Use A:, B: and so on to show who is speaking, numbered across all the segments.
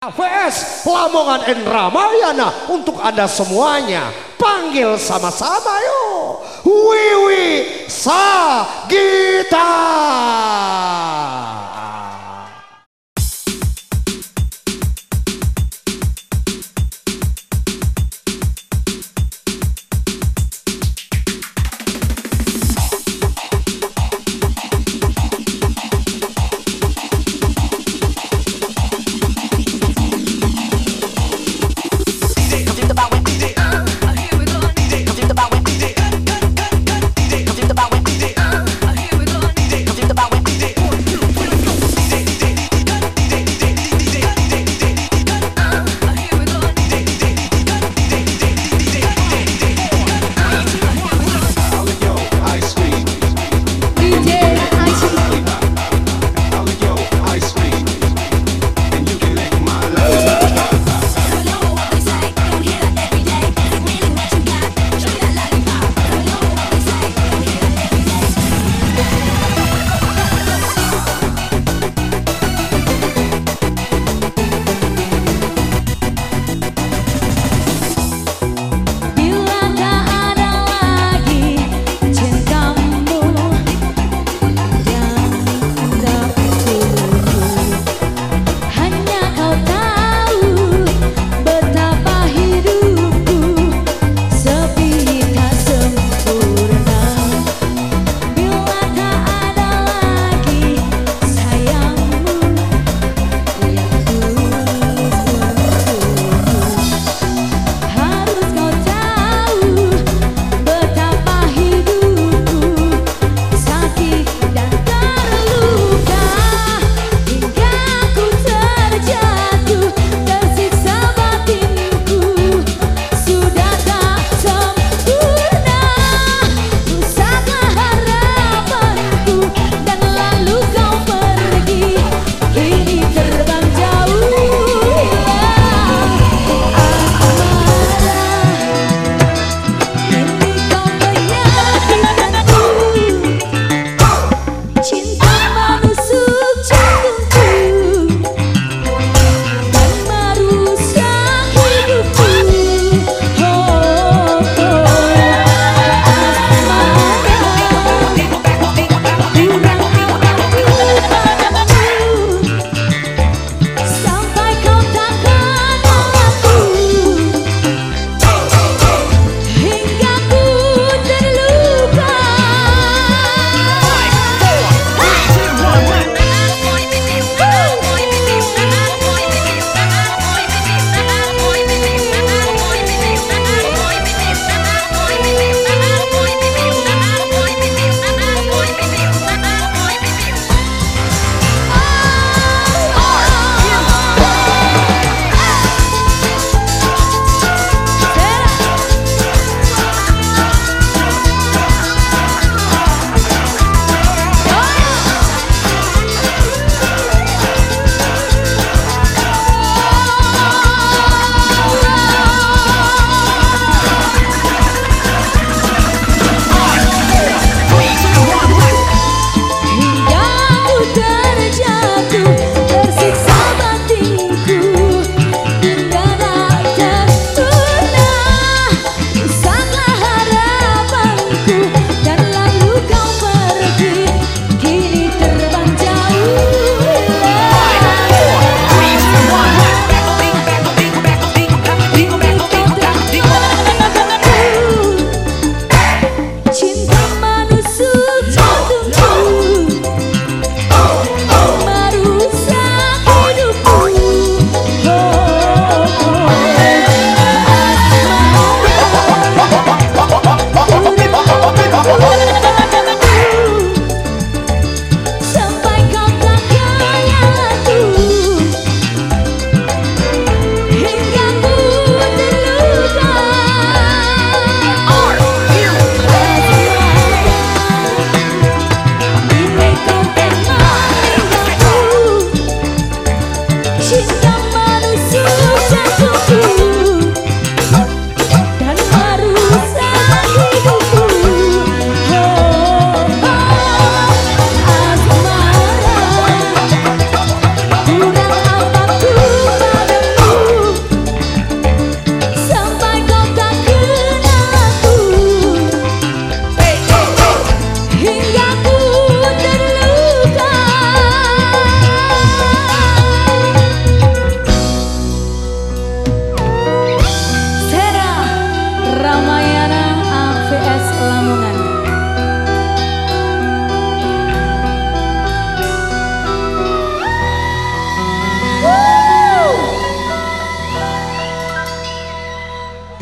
A: VS Lamongan and Ramayana untuk Anda semuanya. Panggil sama-sama yuk. Wiwi Sagita.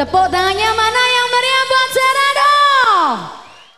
B: apodan